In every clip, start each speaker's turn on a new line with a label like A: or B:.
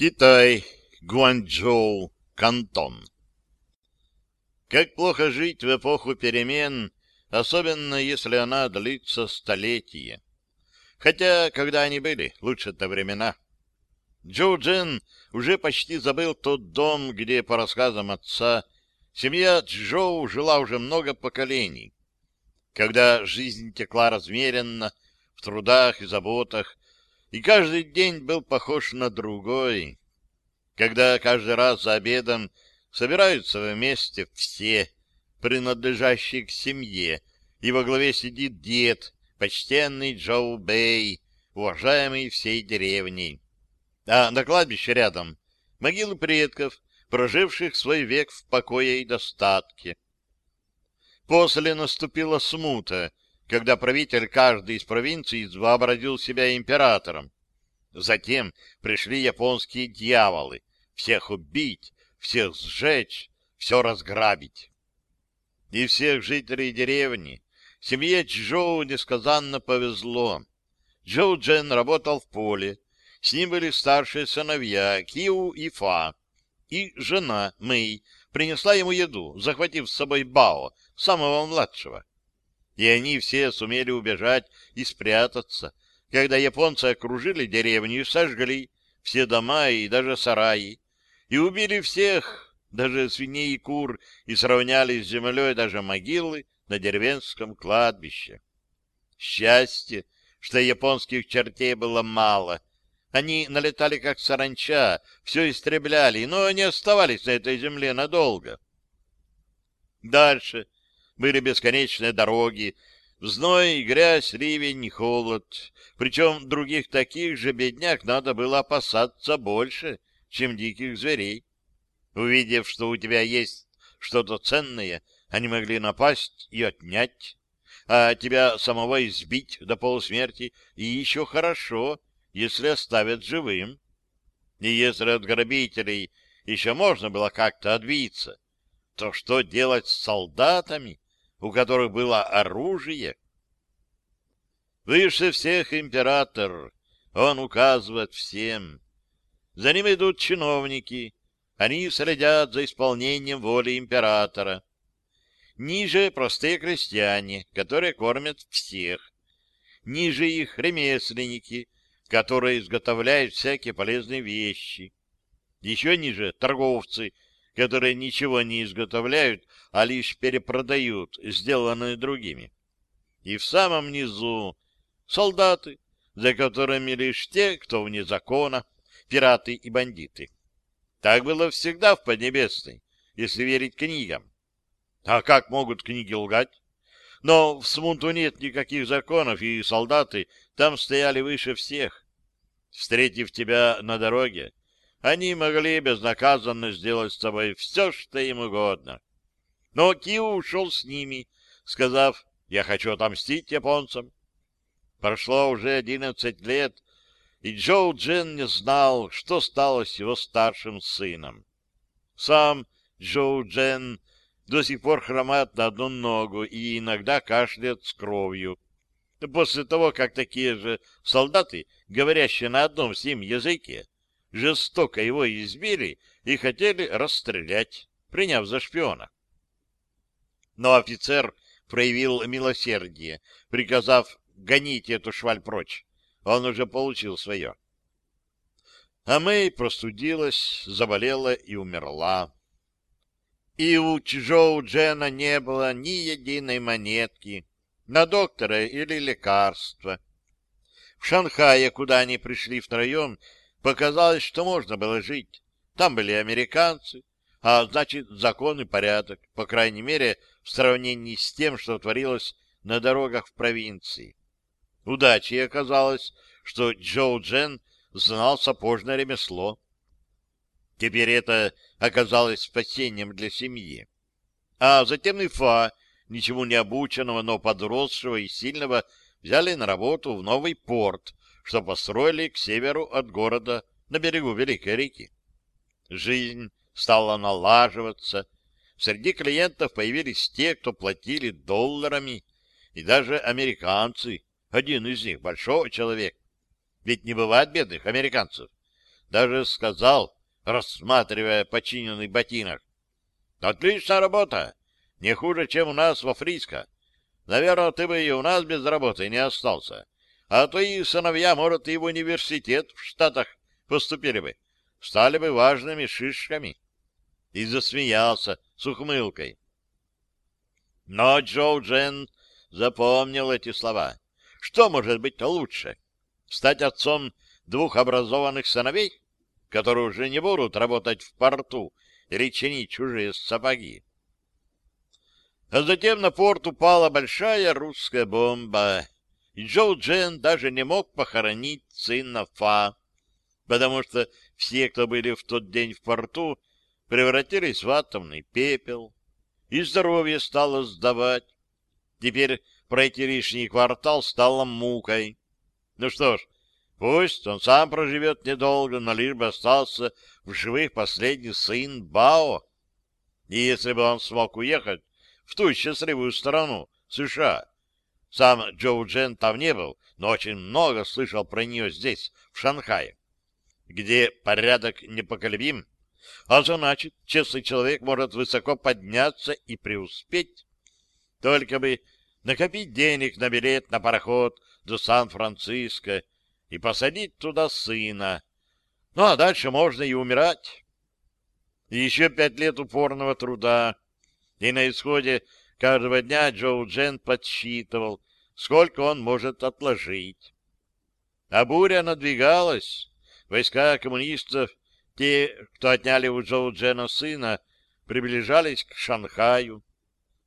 A: Китай, Гуанчжоу, Кантон. Как плохо жить в эпоху перемен, особенно если она длится столетия. Хотя, когда они были, лучше-то времена. Джоу Джен уже почти забыл тот дом, где, по рассказам отца, семья Джоу жила уже много поколений. Когда жизнь текла размеренно, в трудах и заботах, и каждый день был похож на другой. Когда каждый раз за обедом собираются вместе все, принадлежащие к семье, и во главе сидит дед, почтенный Джоу Бэй, уважаемый всей деревней. А на кладбище рядом могилы предков, проживших свой век в покое и достатке. После наступила смута, когда правитель каждой из провинций вообразил себя императором. Затем пришли японские дьяволы, всех убить, всех сжечь, все разграбить. И всех жителей деревни, семье Чжоу несказанно повезло. Джоу Джен работал в поле, с ним были старшие сыновья Киу и Фа, и жена Мэй принесла ему еду, захватив с собой Бао, самого младшего и они все сумели убежать и спрятаться, когда японцы окружили деревню и сожгли все дома и даже сараи, и убили всех, даже свиней и кур, и сравняли с землей даже могилы на деревенском кладбище. Счастье, что японских чертей было мало. Они налетали как саранча, все истребляли, но они оставались на этой земле надолго. Дальше были бесконечные дороги, зной, грязь, ливень, холод. Причем других таких же бедняк надо было опасаться больше, чем диких зверей. Увидев, что у тебя есть что-то ценное, они могли напасть и отнять, а тебя самого избить до полусмерти, и еще хорошо, если оставят живым. И если от грабителей еще можно было как-то отбиться, то что делать с солдатами, у которых было оружие. Выше всех император, он указывает всем. За ним идут чиновники, они следят за исполнением воли императора. Ниже простые крестьяне, которые кормят всех. Ниже их ремесленники, которые изготовляют всякие полезные вещи. Еще ниже торговцы, которые ничего не изготовляют, а лишь перепродают сделанные другими. И в самом низу солдаты, за которыми лишь те, кто вне закона, пираты и бандиты. Так было всегда в Поднебесной, если верить книгам. А как могут книги лгать? Но в Смуту нет никаких законов, и солдаты там стояли выше всех. Встретив тебя на дороге, они могли безнаказанно сделать с тобой все, что им угодно. Но Кио ушел с ними, сказав, я хочу отомстить японцам. Прошло уже одиннадцать лет, и Джоу Джен не знал, что стало с его старшим сыном. Сам Джоу Джен до сих пор хромает на одну ногу и иногда кашляет с кровью. После того, как такие же солдаты, говорящие на одном с ним языке, жестоко его избили и хотели расстрелять, приняв за шпиона. Но офицер проявил милосердие, приказав гонить эту шваль прочь. Он уже получил свое. А Мэй простудилась, заболела и умерла. И у Чжоу Джена не было ни единой монетки на доктора или лекарства. В Шанхае, куда они пришли втроем, Показалось, что можно было жить. Там были американцы, а значит, закон и порядок, по крайней мере, в сравнении с тем, что творилось на дорогах в провинции. Удачей оказалось, что Джоу Джен знал сапожное ремесло. Теперь это оказалось спасением для семьи. А затем и Фа, ничему не обученного, но подросшего и сильного, взяли на работу в новый порт, что построили к северу от города на берегу Великой реки. Жизнь стала налаживаться. Среди клиентов появились те, кто платили долларами, и даже американцы, один из них большой человек. Ведь не бывает бедных американцев. Даже сказал, рассматривая починенный ботинок. Отличная работа. Не хуже, чем у нас во Фриско. Наверное, ты бы и у нас без работы не остался. А твои сыновья, может, и в университет в Штатах поступили бы. Стали бы важными шишками. И засмеялся с ухмылкой. Но Джоу Джен запомнил эти слова. Что может быть лучше? Стать отцом двух образованных сыновей, которые уже не будут работать в порту или чинить чужие сапоги? А затем на порт упала большая русская бомба, и Джоу Джен даже не мог похоронить сына Фа, потому что все, кто были в тот день в порту, превратились в атомный пепел, и здоровье стало сдавать. Теперь пройти лишний квартал стало мукой. Ну что ж, пусть он сам проживет недолго, но лишь бы остался в живых последний сын Бао. И если бы он смог уехать в ту счастливую страну, США, сам Джоу Джен там не был, но очень много слышал про нее здесь, в Шанхае, где порядок непоколебим, а значит, честный человек может высоко подняться и преуспеть. Только бы накопить денег на билет на пароход до Сан-Франциско и посадить туда сына. Ну, а дальше можно и умирать. Еще пять лет упорного труда. И на исходе каждого дня Джоу Джен подсчитывал, сколько он может отложить. А буря надвигалась. Войска коммунистов, те, кто отняли у Джоу Джена сына, приближались к Шанхаю.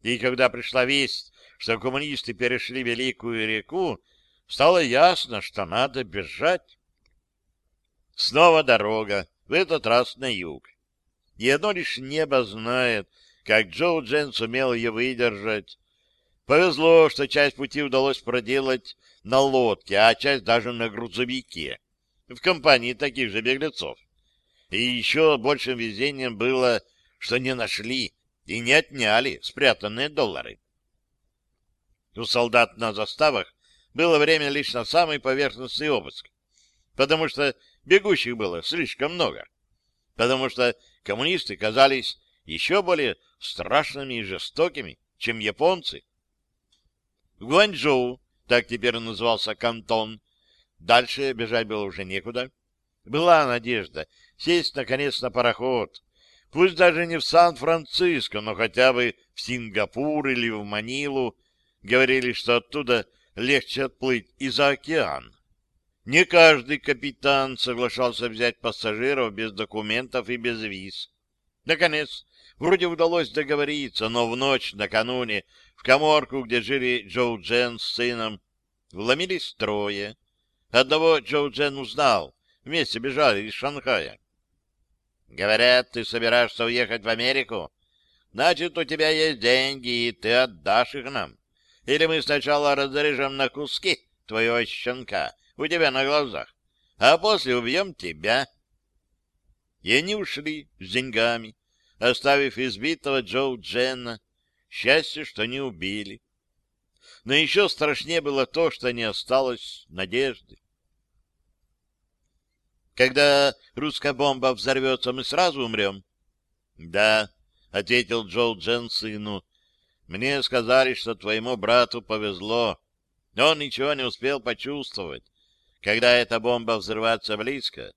A: И когда пришла весть что коммунисты перешли Великую реку, стало ясно, что надо бежать. Снова дорога, в этот раз на юг. И одно лишь небо знает, как Джоу Джен сумел ее выдержать. Повезло, что часть пути удалось проделать на лодке, а часть даже на грузовике, в компании таких же беглецов. И еще большим везением было, что не нашли и не отняли спрятанные доллары. У солдат на заставах было время лишь на самый поверхностный обыск, потому что бегущих было слишком много, потому что коммунисты казались еще более страшными и жестокими, чем японцы. Гуанчжоу, так теперь назывался кантон, дальше бежать было уже некуда. Была надежда сесть, наконец, на пароход, пусть даже не в Сан-Франциско, но хотя бы в Сингапур или в Манилу, Говорили, что оттуда легче отплыть и за океан. Не каждый капитан соглашался взять пассажиров без документов и без виз. Наконец, вроде удалось договориться, но в ночь накануне в коморку, где жили Джоу Джен с сыном, вломились трое. Одного Джоу Джен узнал, вместе бежали из Шанхая. «Говорят, ты собираешься уехать в Америку? Значит, у тебя есть деньги, и ты отдашь их нам. Или мы сначала разрежем на куски твоего щенка у тебя на глазах, а после убьем тебя. И они ушли с деньгами, оставив избитого Джоу Дженна. Счастье, что не убили. Но еще страшнее было то, что не осталось надежды. Когда русская бомба взорвется, мы сразу умрем? — Да, — ответил Джоу Джен сыну, мне сказали, что твоему брату повезло. Он ничего не успел почувствовать. Когда эта бомба взрывается близко,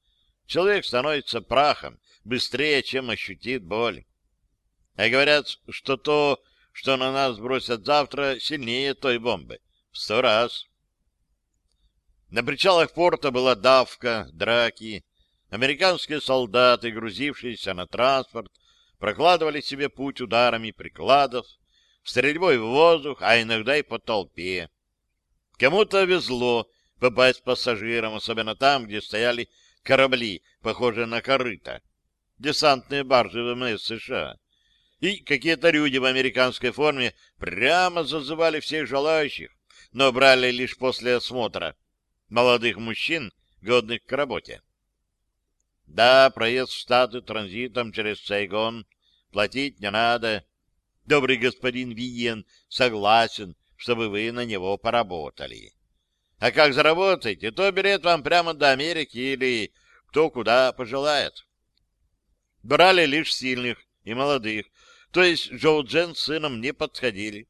A: человек становится прахом быстрее, чем ощутит боль. А говорят, что то, что на нас бросят завтра, сильнее той бомбы. В сто раз. На причалах порта была давка, драки. Американские солдаты, грузившиеся на транспорт, прокладывали себе путь ударами прикладов, стрельбой в воздух, а иногда и по толпе. Кому-то везло попасть пассажирам, особенно там, где стояли корабли, похожие на корыта, десантные баржи ВМС США. И какие-то люди в американской форме прямо зазывали всех желающих, но брали лишь после осмотра молодых мужчин, годных к работе. Да, проезд в Штаты транзитом через Сайгон платить не надо, добрый господин Виен согласен, чтобы вы на него поработали. А как заработаете, то билет вам прямо до Америки или кто куда пожелает. Брали лишь сильных и молодых, то есть Джоу Джен с сыном не подходили.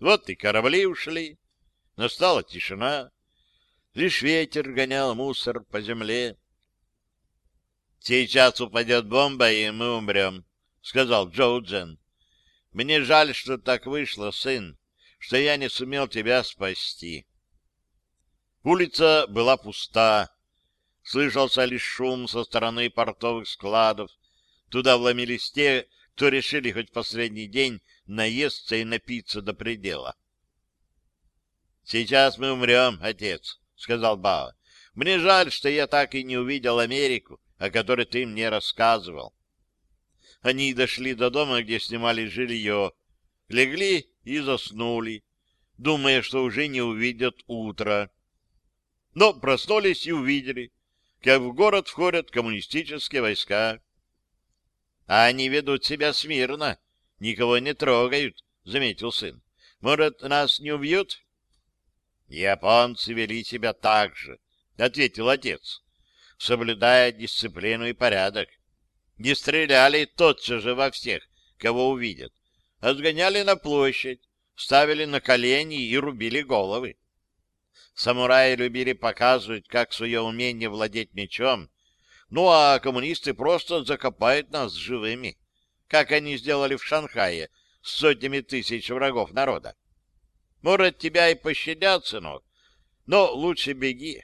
A: Вот и корабли ушли, настала тишина, лишь ветер гонял мусор по земле. «Сейчас упадет бомба, и мы умрем», — сказал Джоу Джен. «Мне жаль, что так вышло, сын, что я не сумел тебя спасти». Улица была пуста. Слышался лишь шум со стороны портовых складов. Туда вломились те, кто решили хоть последний день наесться и напиться до предела. «Сейчас мы умрем, отец», — сказал Бао. «Мне жаль, что я так и не увидел Америку, о которой ты мне рассказывал». Они дошли до дома, где снимали жилье, легли и заснули, думая, что уже не увидят утро. Но проснулись и увидели, как в город входят коммунистические войска. А они ведут себя смирно, никого не трогают, — заметил сын. Может, нас не убьют? Японцы вели себя так же, — ответил отец, соблюдая дисциплину и порядок. Не стреляли тотчас же во всех, кого увидят, а на площадь, ставили на колени и рубили головы. Самураи любили показывать, как свое умение владеть мечом, ну а коммунисты просто закопают нас живыми, как они сделали в Шанхае с сотнями тысяч врагов народа. Может, тебя и пощадят, сынок, но лучше беги.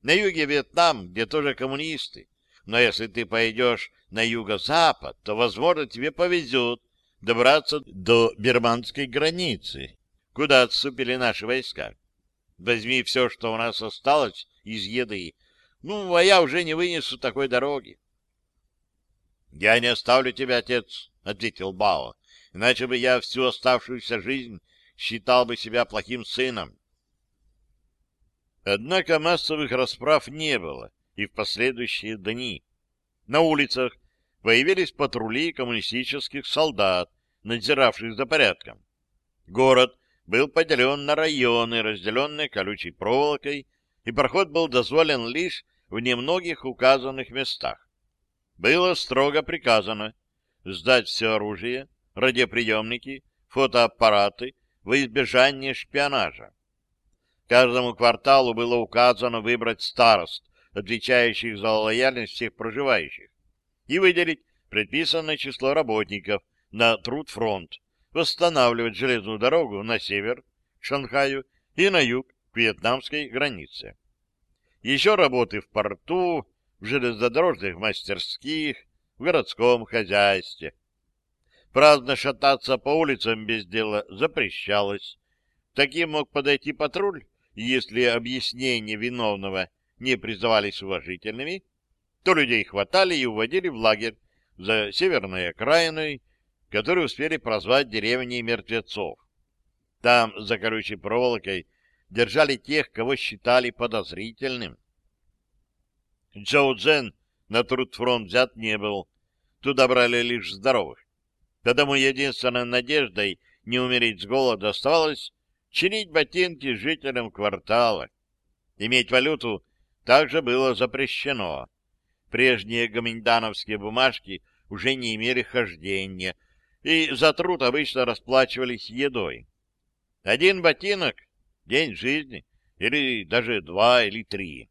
A: На юге Вьетнам, где тоже коммунисты, но если ты пойдешь на юго-запад, то, возможно, тебе повезет добраться до бирманской границы, куда отступили наши войска. Возьми все, что у нас осталось из еды. Ну, а я уже не вынесу такой дороги. — Я не оставлю тебя, отец, — ответил Бао, — иначе бы я всю оставшуюся жизнь считал бы себя плохим сыном. Однако массовых расправ не было и в последующие дни. На улицах появились патрули коммунистических солдат, надзиравших за порядком. Город был поделен на районы, разделенные колючей проволокой, и проход был дозволен лишь в немногих указанных местах. Было строго приказано сдать все оружие, радиоприемники, фотоаппараты во избежание шпионажа. Каждому кварталу было указано выбрать старост, отвечающих за лояльность всех проживающих, и выделить предписанное число работников на труд-фронт, восстанавливать железную дорогу на север, к Шанхаю, и на юг, к вьетнамской границе. Еще работы в порту, в железнодорожных мастерских, в городском хозяйстве. Праздно шататься по улицам без дела запрещалось. Таким мог подойти патруль, если объяснения виновного не признавались уважительными, то людей хватали и уводили в лагерь за северной окраиной которые успели прозвать деревней мертвецов. Там, за колючей проволокой, держали тех, кого считали подозрительным. Джоу Джен на трудфронт взят не был. Туда брали лишь здоровых. Поэтому единственной надеждой не умереть с голода оставалось чинить ботинки жителям квартала. Иметь валюту также было запрещено. Прежние гоминдановские бумажки уже не имели хождения, и за труд обычно расплачивались едой. Один ботинок — день жизни, или даже два или три.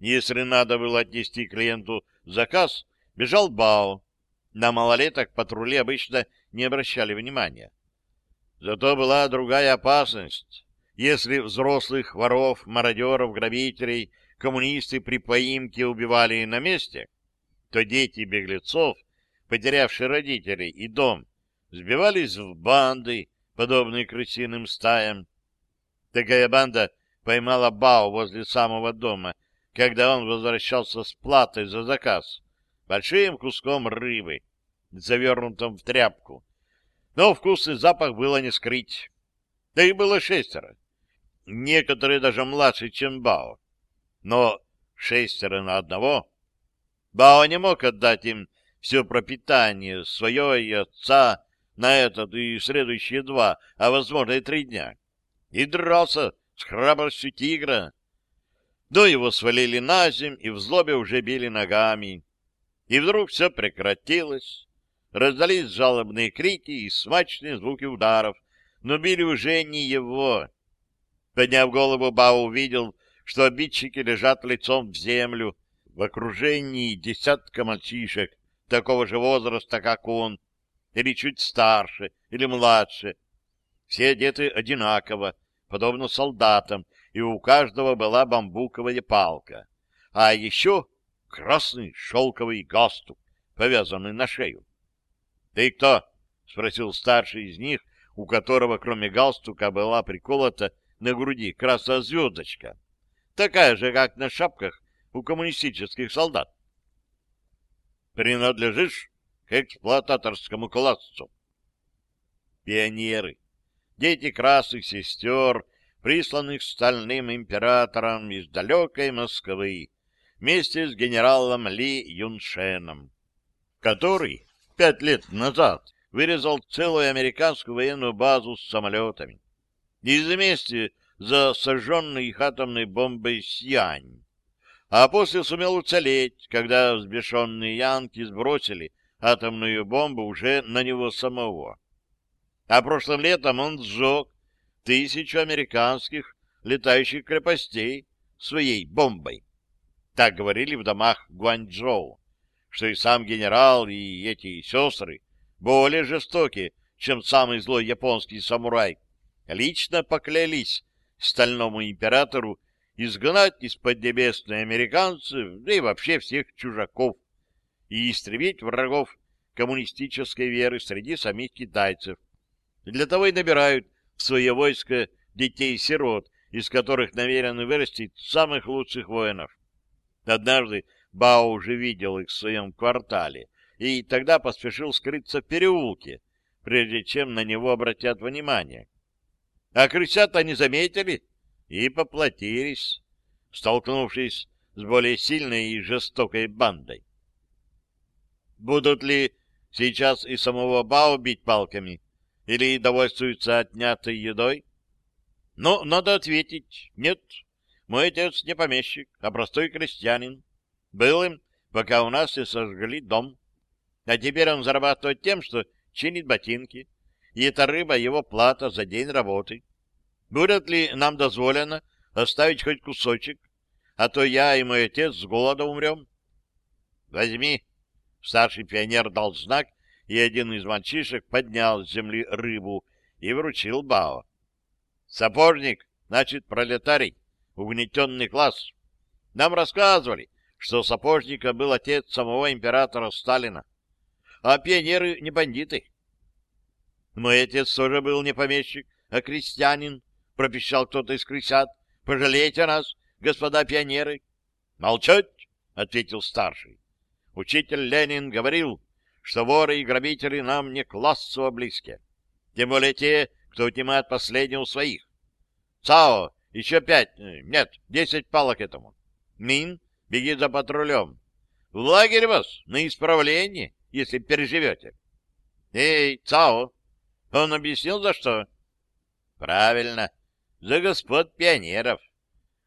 A: Если надо было отнести клиенту заказ, бежал Бао. На малолеток патрули обычно не обращали внимания. Зато была другая опасность. Если взрослых воров, мародеров, грабителей, коммунисты при поимке убивали на месте, то дети беглецов — потерявшие родителей и дом, сбивались в банды, подобные крысиным стаям. Такая банда поймала Бао возле самого дома, когда он возвращался с платой за заказ, большим куском рыбы, завернутым в тряпку. Но вкусный запах было не скрыть. Да и было шестеро. Некоторые даже младше, чем Бао. Но шестеро на одного. Бао не мог отдать им все пропитание свое и отца на этот и следующие два, а, возможно, и три дня. И дрался с храбростью тигра. но его свалили на земь и в злобе уже били ногами. И вдруг все прекратилось. Раздались жалобные крики и смачные звуки ударов, но били уже не его. Подняв голову, Бау увидел, что обидчики лежат лицом в землю в окружении десятка мальчишек такого же возраста, как он, или чуть старше, или младше. Все одеты одинаково, подобно солдатам, и у каждого была бамбуковая палка. А еще красный шелковый галстук, повязанный на шею. — Ты кто? — спросил старший из них, у которого, кроме галстука, была приколота на груди красная звездочка, такая же, как на шапках у коммунистических солдат. Принадлежишь к эксплуататорскому классу. Пионеры, дети красных сестер, присланных стальным императором из далекой Москвы, вместе с генералом Ли Юншеном, который пять лет назад вырезал целую американскую военную базу с самолетами из вместе за сожженной их атомной бомбой Сьянь. А после сумел уцелеть, когда взбешенные янки сбросили атомную бомбу уже на него самого. А прошлым летом он сжег тысячу американских летающих крепостей своей бомбой. Так говорили в домах Гуанчжоу, что и сам генерал, и эти сестры более жестоки, чем самый злой японский самурай, лично поклялись стальному императору изгнать из Поднебесной американцев, да и вообще всех чужаков, и истребить врагов коммунистической веры среди самих китайцев. Для того и набирают в свое войско детей-сирот, из которых намерены вырастить самых лучших воинов. Однажды Бао уже видел их в своем квартале, и тогда поспешил скрыться в переулке, прежде чем на него обратят внимание. А крысят они заметили и поплатились, столкнувшись с более сильной и жестокой бандой. Будут ли сейчас и самого Бао бить палками, или довольствуются отнятой едой? Ну, надо ответить, нет. Мой отец не помещик, а простой крестьянин. Был им, пока у нас не сожгли дом. А теперь он зарабатывает тем, что чинит ботинки, и эта рыба его плата за день работы. Будет ли нам дозволено оставить хоть кусочек, а то я и мой отец с голода умрем? Возьми. Старший пионер дал знак, и один из мальчишек поднял с земли рыбу и вручил Бао. Сапожник, значит, пролетарий, угнетенный класс. Нам рассказывали, что сапожника был отец самого императора Сталина, а пионеры не бандиты. Мой отец тоже был не помещик, а крестьянин, пропищал кто-то из крысят. Пожалейте нас, господа пионеры. Молчать, ответил старший. Учитель Ленин говорил, что воры и грабители нам не классово близкие. Тем более те, кто отнимает последнего у своих. ЦАО, еще пять, э, нет, десять палок этому. Мин, беги за патрулем. В лагерь вас, на исправление, если переживете. Эй, ЦАО, он объяснил, за что? Правильно, за господ пионеров.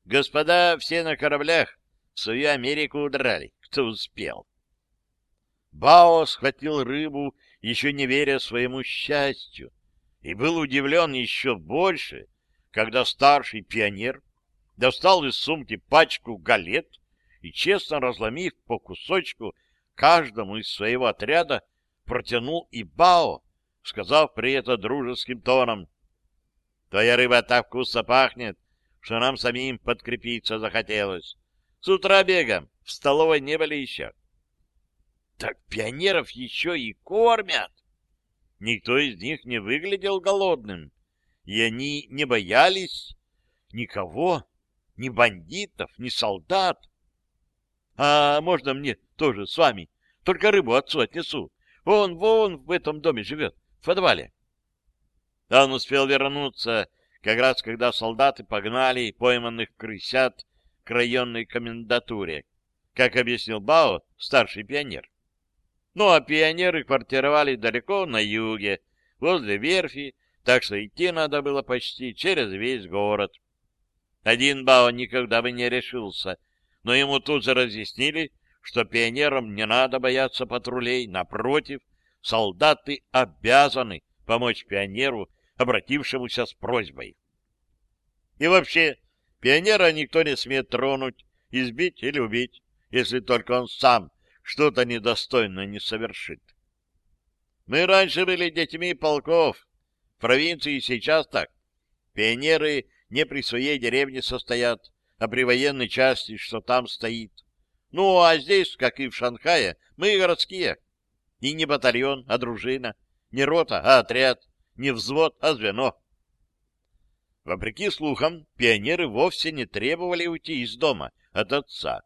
A: Господа все на кораблях в свою Америку удрали, кто успел. Бао схватил рыбу, еще не веря своему счастью, и был удивлен еще больше, когда старший пионер достал из сумки пачку галет и, честно разломив по кусочку каждому из своего отряда, протянул и Бао, сказав при этом дружеским тоном, «Твоя рыба так вкусно пахнет, что нам самим подкрепиться захотелось. С утра бегом, в столовой не были еще». «Так пионеров еще и кормят!» Никто из них не выглядел голодным, и они не боялись никого, ни бандитов, ни солдат. А можно мне тоже с вами? Только рыбу отцу отнесу. Он вон в этом доме живет, в подвале. Он успел вернуться, как раз когда солдаты погнали пойманных крысят к районной комендатуре, как объяснил Бао, старший пионер. Ну, а пионеры квартировали далеко на юге, возле верфи, так что идти надо было почти через весь город. Один Бао никогда бы не решился, но ему тут же разъяснили, что пионерам не надо бояться патрулей, напротив, солдаты обязаны помочь пионеру, обратившемуся с просьбой. И вообще, пионера никто не смеет тронуть, избить или убить, если только он сам что-то недостойное не совершит. Мы раньше были детьми полков, в провинции сейчас так. Пионеры не при своей деревне состоят, а при военной части, что там стоит. Ну, а здесь, как и в Шанхае, мы городские. И не батальон, а дружина, не рота, а отряд, не взвод, а звено. Вопреки слухам, пионеры вовсе не требовали уйти из дома от отца.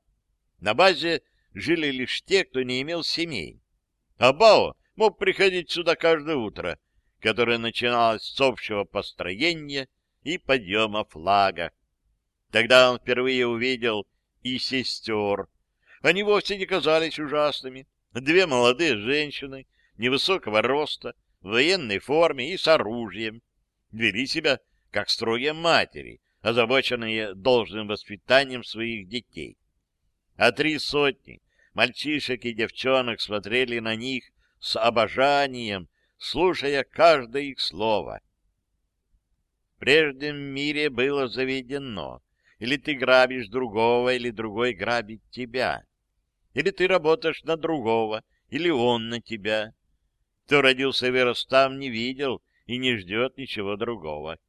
A: На базе жили лишь те, кто не имел семей. А Бао мог приходить сюда каждое утро, которое начиналось с общего построения и подъема флага. Тогда он впервые увидел и сестер. Они вовсе не казались ужасными. Две молодые женщины, невысокого роста, в военной форме и с оружием, вели себя как строгие матери, озабоченные должным воспитанием своих детей. А три сотни мальчишек и девчонок смотрели на них с обожанием, слушая каждое их слово. В прежнем мире было заведено, или ты грабишь другого, или другой грабит тебя, или ты работаешь на другого, или он на тебя. Кто родился и вырос не видел и не ждет ничего другого.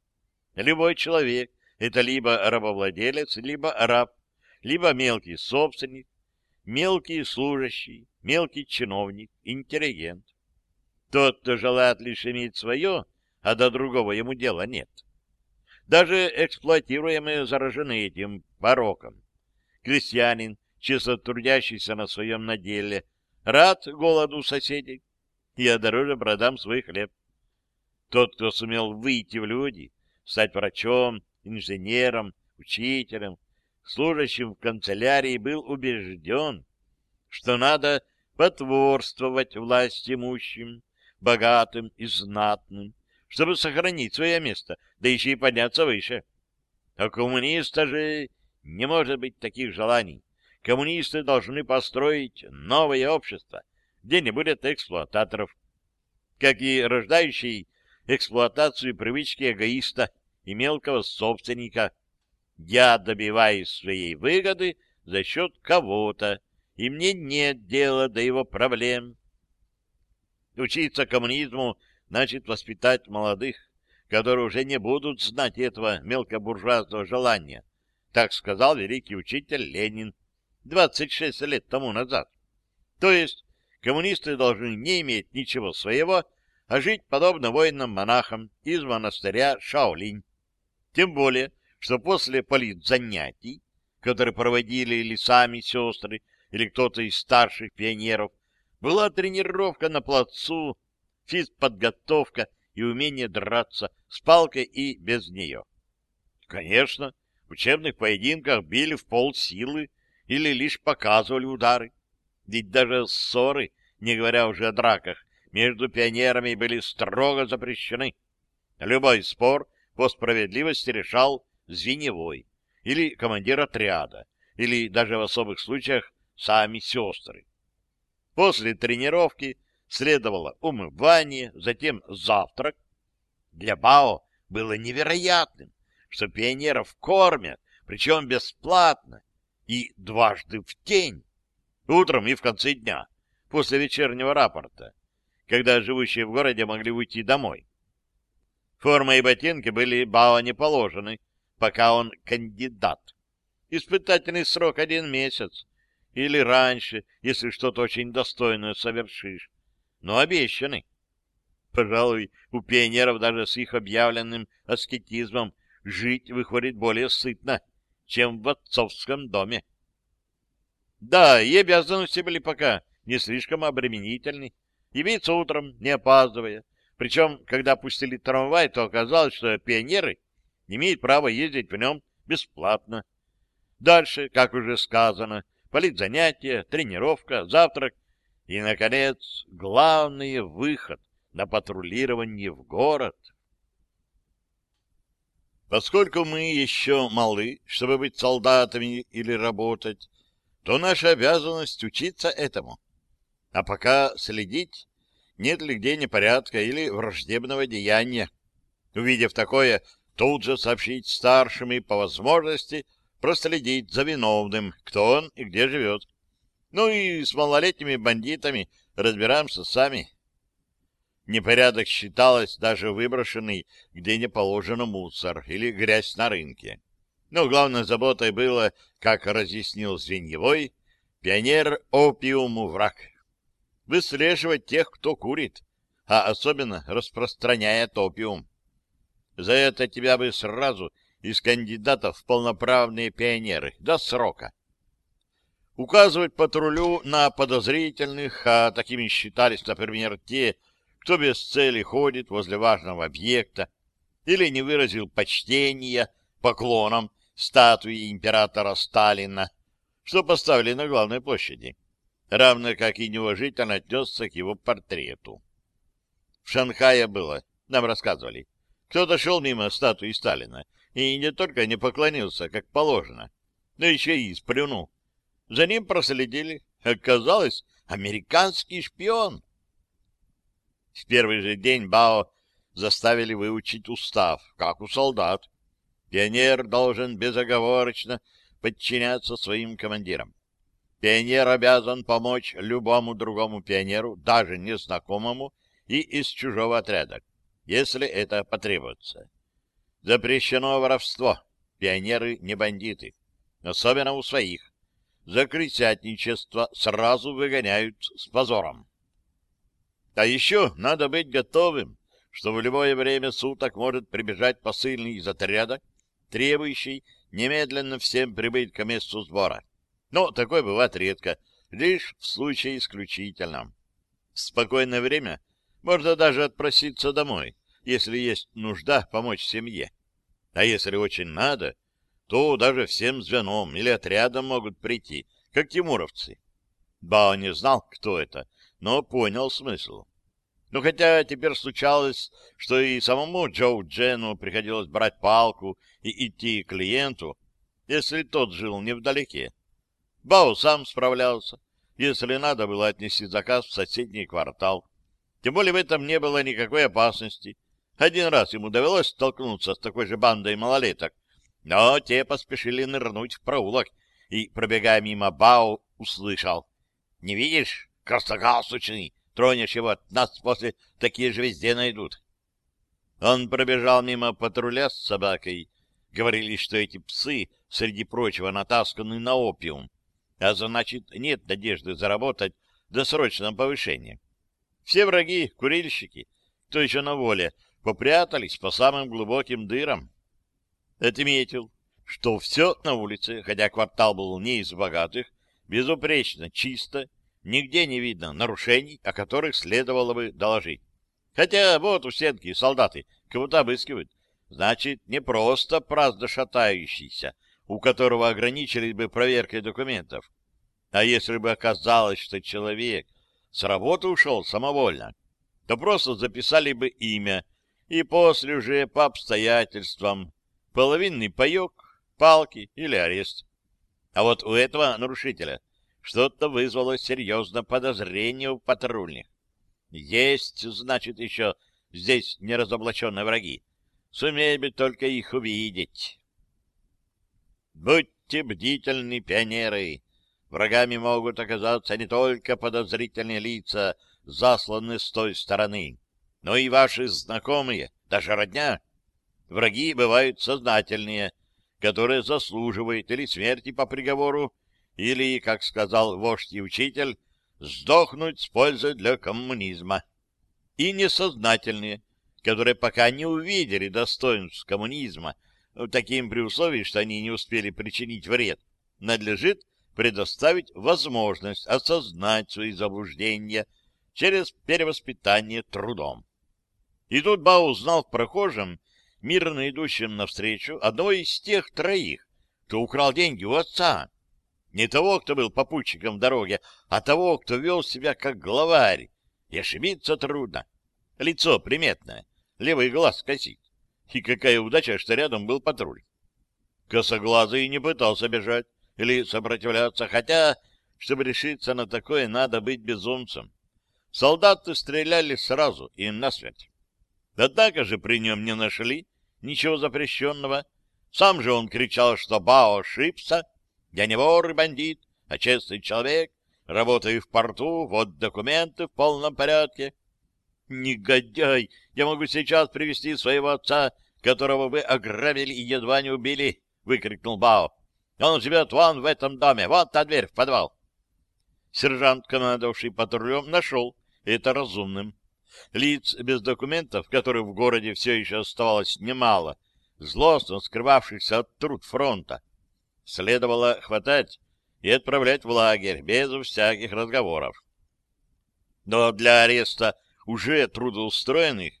A: Любой человек — это либо рабовладелец, либо раб, либо мелкий собственник, мелкий служащий, мелкий чиновник, интеллигент. Тот, кто желает лишь иметь свое, а до другого ему дела нет. Даже эксплуатируемые заражены этим пороком. Крестьянин, честно трудящийся на своем наделе, рад голоду соседей, я дороже продам свой хлеб. Тот, кто сумел выйти в люди, стать врачом, инженером, учителем, служащим в канцелярии, был убежден, что надо потворствовать власть имущим, богатым и знатным, чтобы сохранить свое место, да еще и подняться выше. А коммуниста же не может быть таких желаний. Коммунисты должны построить новое общество, где не будет эксплуататоров, как и рождающий эксплуатацию привычки эгоиста и мелкого собственника. Я добиваюсь своей выгоды за счет кого-то, и мне нет дела до его проблем. Учиться коммунизму значит воспитать молодых, которые уже не будут знать этого мелкобуржуазного желания, так сказал великий учитель Ленин 26 лет тому назад. То есть коммунисты должны не иметь ничего своего, а жить подобно воинам-монахам из монастыря Шаолинь. Тем более, что после политзанятий, которые проводили или сами сестры, или кто-то из старших пионеров, была тренировка на плацу, физподготовка и умение драться с палкой и без нее. Конечно, в учебных поединках били в пол силы или лишь показывали удары. Ведь даже ссоры, не говоря уже о драках, между пионерами были строго запрещены. Любой спор по справедливости решал звеневой или командир отряда, или даже в особых случаях сами сестры. После тренировки следовало умывание, затем завтрак. Для Бао было невероятным, что пионеров кормят, причем бесплатно, и дважды в день утром и в конце дня, после вечернего рапорта, когда живущие в городе могли уйти домой. Форма и ботинки были Бао не положены, пока он кандидат. Испытательный срок один месяц, или раньше, если что-то очень достойное совершишь, но обещанный. Пожалуй, у пионеров даже с их объявленным аскетизмом жить выходит более сытно, чем в отцовском доме. Да, и обязанности были пока не слишком обременительны. Явиться утром, не опаздывая. Причем, когда пустили трамвай, то оказалось, что пионеры имеют право ездить в нем бесплатно. Дальше, как уже сказано, политзанятия, тренировка, завтрак и, наконец, главный выход на патрулирование в город. Поскольку мы еще малы, чтобы быть солдатами или работать, то наша обязанность учиться этому. А пока следить, нет ли где непорядка или враждебного деяния. Увидев такое, тут же сообщить старшим и, по возможности, проследить за виновным, кто он и где живет. Ну и с малолетними бандитами разбираемся сами. Непорядок считалось даже выброшенный где не положено мусор или грязь на рынке. Но главной заботой было, как разъяснил Звеньевой, пионер опиуму враг. Выслеживать тех, кто курит, а особенно распространяет опиум. За это тебя бы сразу из кандидатов в полноправные пионеры до срока. Указывать патрулю на подозрительных, а такими считались, например, те, кто без цели ходит возле важного объекта или не выразил почтения поклоном статуи императора Сталина, что поставили на главной площади, равно как и неуважительно отнесся к его портрету. В Шанхае было, нам рассказывали, кто-то шел мимо статуи Сталина и не только не поклонился, как положено, но еще и сплюнул. За ним проследили. Оказалось, американский шпион. В первый же день Бао заставили выучить устав, как у солдат. Пионер должен безоговорочно подчиняться своим командирам. Пионер обязан помочь любому другому пионеру, даже незнакомому и из чужого отряда, если это потребуется. Запрещено воровство. Пионеры не бандиты, особенно у своих. За крысятничество сразу выгоняют с позором. А еще надо быть готовым, что в любое время суток может прибежать посыльный из отряда, требующий немедленно всем прибыть к месту сбора. Но такое бывает редко, лишь в случае исключительном. В спокойное время можно даже отпроситься домой, если есть нужда помочь семье. А если очень надо, то даже всем звеном или отрядом могут прийти, как тимуровцы. Бао не знал, кто это, но понял смысл. Но хотя теперь случалось, что и самому Джоу Джену приходилось брать палку и идти к клиенту, если тот жил невдалеке. Бао сам справлялся, если надо было отнести заказ в соседний квартал. Тем более в этом не было никакой опасности. Один раз ему довелось столкнуться с такой же бандой малолеток, но те поспешили нырнуть в проулок, и, пробегая мимо Бао, услышал. — Не видишь, краснокалсучный, тронешь его, нас после такие же везде найдут. Он пробежал мимо патруля с собакой. Говорили, что эти псы, среди прочего, натасканы на опиум, а значит, нет надежды заработать досрочном повышении. Все враги, курильщики, кто еще на воле, попрятались по самым глубоким дырам. Отметил, что все на улице, хотя квартал был не из богатых, безупречно чисто, нигде не видно нарушений, о которых следовало бы доложить. Хотя вот у стенки солдаты кого-то обыскивают. Значит, не просто праздно шатающийся, у которого ограничились бы проверкой документов. А если бы оказалось, что человек с работы ушел самовольно, то просто записали бы имя, и после уже по обстоятельствам половинный паек палки или арест. А вот у этого нарушителя что-то вызвало серьезное подозрение у патрульных. Есть, значит, еще здесь неразоблаченные враги. Сумей бы только их увидеть. Будьте бдительны, пионеры. Врагами могут оказаться не только подозрительные лица, засланные с той стороны, но и ваши знакомые, даже родня. Враги бывают сознательнее, которые заслуживают или смерти по приговору, или, как сказал вождь и учитель, сдохнуть с пользой для коммунизма. И несознательные, которые пока не увидели достоинств коммунизма, таким при условии, что они не успели причинить вред, надлежит предоставить возможность осознать свои заблуждения через перевоспитание трудом. И тут Бау узнал в прохожем мирно идущим навстречу одной из тех троих, кто украл деньги у отца. Не того, кто был попутчиком в дороге, а того, кто вел себя как главарь. И ошибиться трудно. Лицо приметное, левый глаз косит. И какая удача, что рядом был патруль. Косоглазый не пытался бежать или сопротивляться, хотя, чтобы решиться на такое, надо быть безумцем. Солдаты стреляли сразу и насмерть. Однако же при нем не нашли ничего запрещенного. Сам же он кричал, что Бао ошибся, я не вор и бандит, а честный человек, работаю в порту, вот документы в полном порядке. Негодяй! Я могу сейчас привести своего отца, которого вы ограбили и едва не убили, — выкрикнул Бао. Он живет вон в этом доме, вот та дверь в подвал. Сержант, командовавший патрулем, нашел это разумным. Лиц без документов, которых в городе все еще оставалось немало, злостно скрывавшихся от труд фронта, следовало хватать и отправлять в лагерь без всяких разговоров. Но для ареста уже трудоустроенных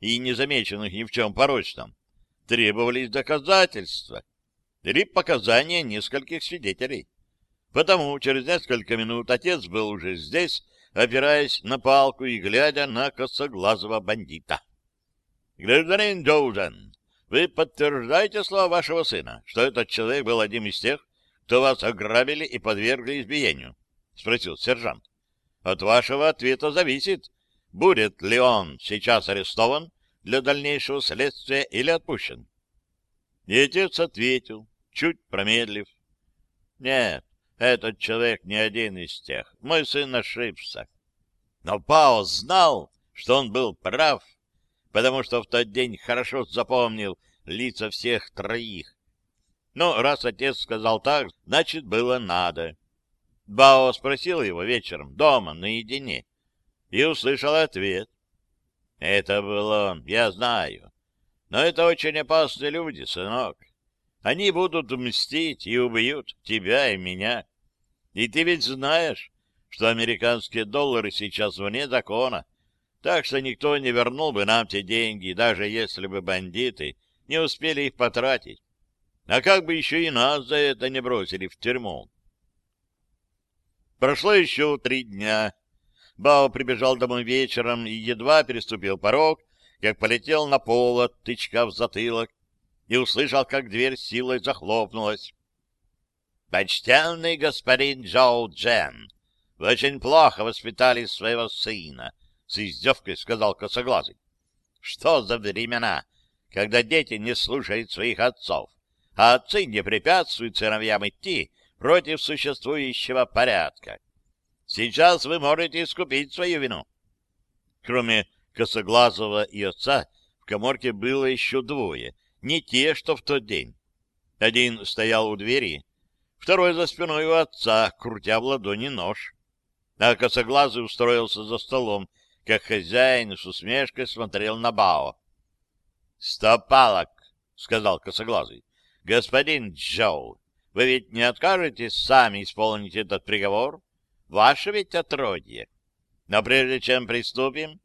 A: и незамеченных ни в чем порочном требовались доказательства или показания нескольких свидетелей. Потому через несколько минут отец был уже здесь, опираясь на палку и глядя на косоглазого бандита. — Гражданин Доузен, вы подтверждаете слова вашего сына, что этот человек был одним из тех, кто вас ограбили и подвергли избиению? — спросил сержант. — От вашего ответа зависит, будет ли он сейчас арестован для дальнейшего следствия или отпущен. И отец ответил, чуть промедлив. — Нет, этот человек не один из тех. Мой сын ошибся. Но Пао знал, что он был прав, потому что в тот день хорошо запомнил лица всех троих. Но раз отец сказал так, значит, было надо. Бао спросил его вечером, дома, наедине, и услышал ответ. Это был он, я знаю. Но это очень опасные люди, сынок. Они будут мстить и убьют тебя и меня. И ты ведь знаешь, что американские доллары сейчас вне закона, так что никто не вернул бы нам те деньги, даже если бы бандиты не успели их потратить. А как бы еще и нас за это не бросили в тюрьму? Прошло еще три дня. Бао прибежал домой вечером и едва переступил порог, как полетел на пол от тычка в затылок, и услышал, как дверь силой захлопнулась. «Почтенный господин Джоу Джен, вы очень плохо воспитали своего сына», — с издевкой сказал косоглазый. «Что за времена, когда дети не слушают своих отцов, а отцы не препятствуют сыновьям идти против существующего порядка? Сейчас вы можете искупить свою вину». Кроме Косоглазого и отца, в коморке было еще двое — не те, что в тот день. Один стоял у двери, второй за спиной у отца, крутя в ладони нож. А косоглазый устроился за столом, как хозяин с усмешкой смотрел на Бао. — Стоп, палок! — сказал косоглазый. — Господин Джоу, вы ведь не откажетесь сами исполнить этот приговор? Ваше ведь отродье. Но прежде чем приступим,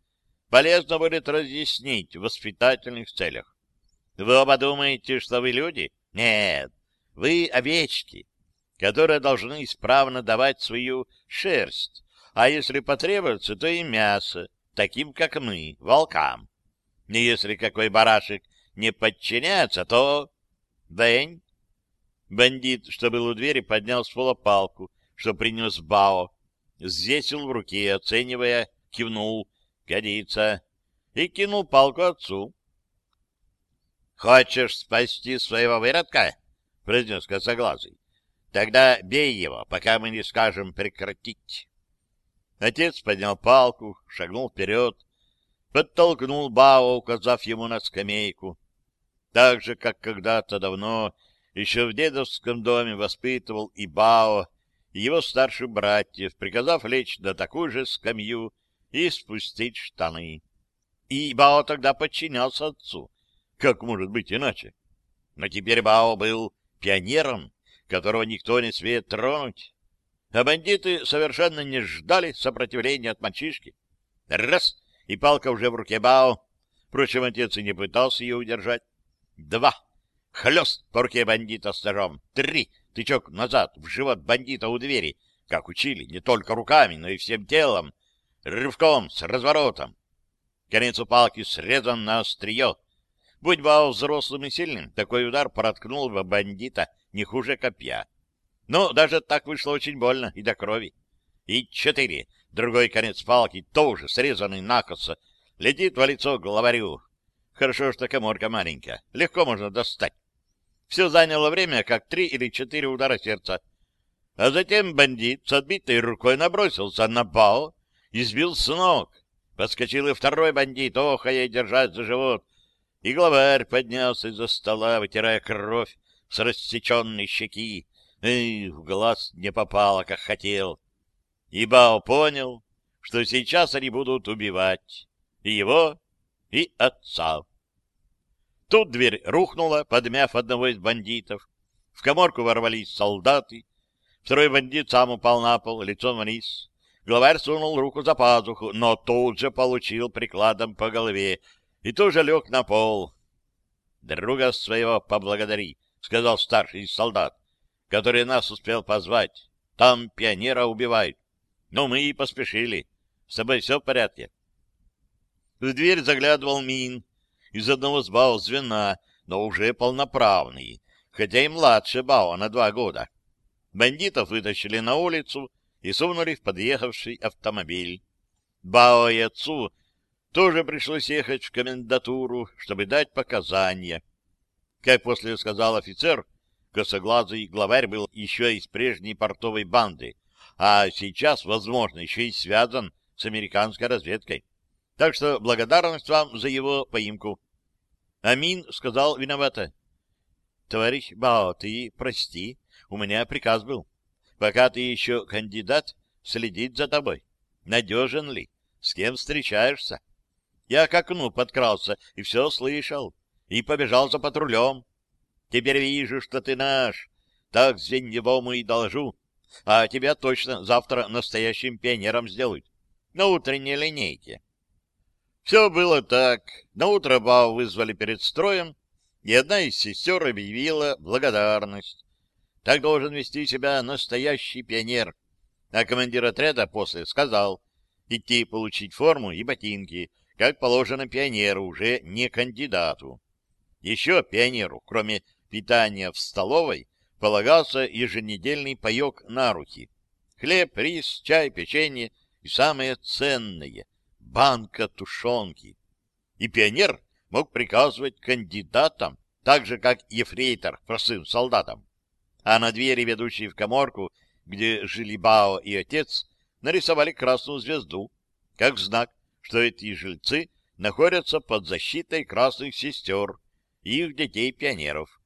A: полезно будет разъяснить в воспитательных целях. Вы оба думаете, что вы люди? Нет, вы овечки, которые должны исправно давать свою шерсть, а если потребуется, то и мясо, таким, как мы, волкам. И если какой барашек не подчиняется, то... Дэнь? Бандит, что был у двери, поднял с пола палку, что принес Бао, взвесил в руке, оценивая, кивнул, годится, и кинул палку отцу. «Хочешь спасти своего выродка?» — произнес косоглазый. «Тогда бей его, пока мы не скажем прекратить». Отец поднял палку, шагнул вперед, подтолкнул Бао, указав ему на скамейку. Так же, как когда-то давно, еще в дедовском доме воспитывал и Бао, и его старших братьев, приказав лечь на такую же скамью и спустить штаны. И Бао тогда подчинялся отцу, как может быть иначе? Но теперь Бао был пионером, которого никто не смеет тронуть. А бандиты совершенно не ждали сопротивления от мальчишки. Раз! И палка уже в руке Бао. Впрочем, отец и не пытался ее удержать. Два! Хлест по руке бандита с ножом. Три! Тычок назад, в живот бандита у двери. Как учили, не только руками, но и всем телом. Рывком, с разворотом. Конец у палки срезан на острие. Будь Бао взрослым и сильным, такой удар проткнул бы бандита не хуже копья. Но даже так вышло очень больно и до крови. И четыре. Другой конец палки, тоже срезанный накосо, летит в лицо главарю. Хорошо, что коморка маленькая. Легко можно достать. Все заняло время, как три или четыре удара сердца. А затем бандит с отбитой рукой набросился на Бао и сбил с ног. Подскочил и второй бандит, охая и держась за живот. И главарь поднялся из-за стола, вытирая кровь с рассеченной щеки. Эх, в глаз не попало, как хотел. И Бао понял, что сейчас они будут убивать и его, и отца. Тут дверь рухнула, подмяв одного из бандитов. В коморку ворвались солдаты. Второй бандит сам упал на пол, лицом вниз. Главарь сунул руку за пазуху, но тут же получил прикладом по голове и тоже лег на пол. — Друга своего поблагодари, — сказал старший солдат, который нас успел позвать. Там пионера убивают. Но мы и поспешили. С тобой все в порядке? В дверь заглядывал Мин из одного с Бао звена, но уже полноправный, хотя и младше Бао на два года. Бандитов вытащили на улицу и сунули в подъехавший автомобиль. Бао и отцу тоже пришлось ехать в комендатуру, чтобы дать показания. Как после сказал офицер, косоглазый главарь был еще из прежней портовой банды, а сейчас, возможно, еще и связан с американской разведкой. Так что благодарность вам за его поимку. Амин сказал виновато. Товарищ Бао, ты прости, у меня приказ был. Пока ты еще кандидат, следить за тобой. Надежен ли? С кем встречаешься? Я к окну подкрался и все слышал. И побежал за патрулем. Теперь вижу, что ты наш. Так звеньевому и должу. А тебя точно завтра настоящим пионером сделают. На утренней линейке. Все было так. На утро Бау вызвали перед строем, и одна из сестер объявила благодарность. Так должен вести себя настоящий пионер. А командир отряда после сказал идти получить форму и ботинки, как положено пионеру, уже не кандидату. Еще пионеру, кроме питания в столовой, полагался еженедельный паек на руки. Хлеб, рис, чай, печенье и самое ценное банка тушенки. И пионер мог приказывать кандидатам, так же, как ефрейтор простым солдатам. А на двери, ведущей в коморку, где жили Бао и отец, нарисовали красную звезду, как знак, что эти жильцы находятся под защитой красных сестер и их детей-пионеров.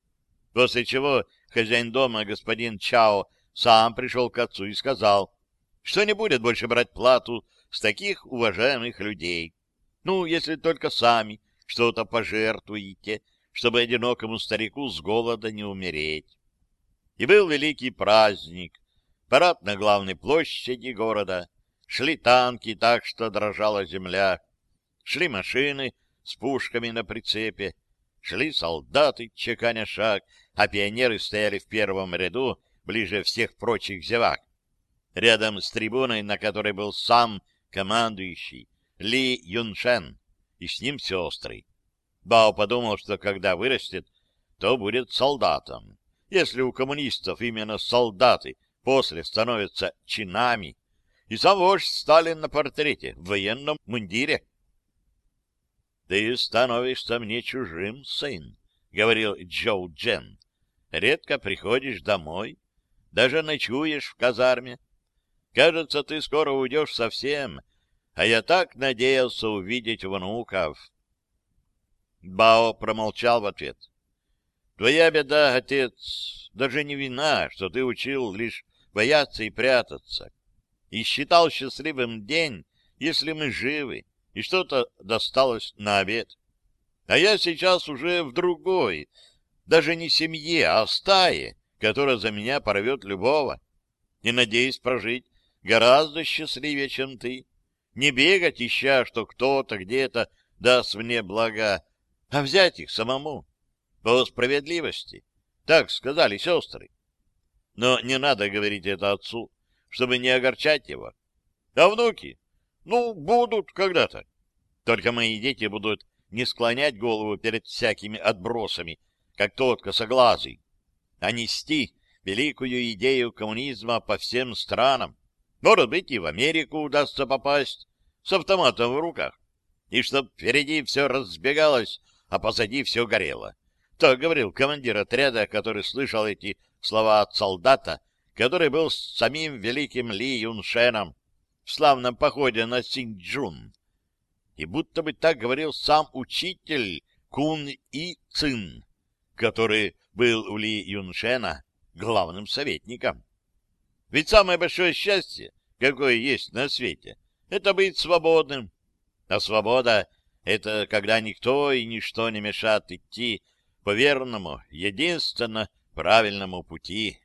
A: После чего хозяин дома, господин Чао, сам пришел к отцу и сказал, что не будет больше брать плату с таких уважаемых людей. Ну, если только сами что-то пожертвуете, чтобы одинокому старику с голода не умереть. И был великий праздник, парад на главной площади города. Шли танки так, что дрожала земля. Шли машины с пушками на прицепе. Шли солдаты, чеканя шаг, а пионеры стояли в первом ряду, ближе всех прочих зевак. Рядом с трибуной, на которой был сам командующий Ли Юншен, и с ним сестры. Бао подумал, что когда вырастет, то будет солдатом. Если у коммунистов именно солдаты после становятся чинами, и сам вождь Сталин на портрете в военном мундире. — Ты становишься мне чужим, сын, — говорил Джоу Джен. — Редко приходишь домой, даже ночуешь в казарме, Кажется, ты скоро уйдешь совсем, а я так надеялся увидеть внуков. Бао промолчал в ответ. Твоя беда, отец, даже не вина, что ты учил лишь бояться и прятаться. И считал счастливым день, если мы живы, и что-то досталось на обед. А я сейчас уже в другой, даже не семье, а стае, которая за меня порвет любого. И надеюсь прожить гораздо счастливее, чем ты. Не бегать, ища, что кто-то где-то даст мне блага, а взять их самому. По справедливости. Так сказали сестры. Но не надо говорить это отцу, чтобы не огорчать его. А внуки? Ну, будут когда-то. Только мои дети будут не склонять голову перед всякими отбросами, как тот косоглазый, а нести великую идею коммунизма по всем странам. Может быть, и в Америку удастся попасть с автоматом в руках, и чтоб впереди все разбегалось, а позади все горело. Так говорил командир отряда, который слышал эти слова от солдата, который был с самим великим Ли Юншеном в славном походе на Синьчжун. И будто бы так говорил сам учитель Кун И Цин, который был у Ли Юншена главным советником. Ведь самое большое счастье, какое есть на свете, это быть свободным. А свобода — это когда никто и ничто не мешает идти по верному, единственно правильному пути.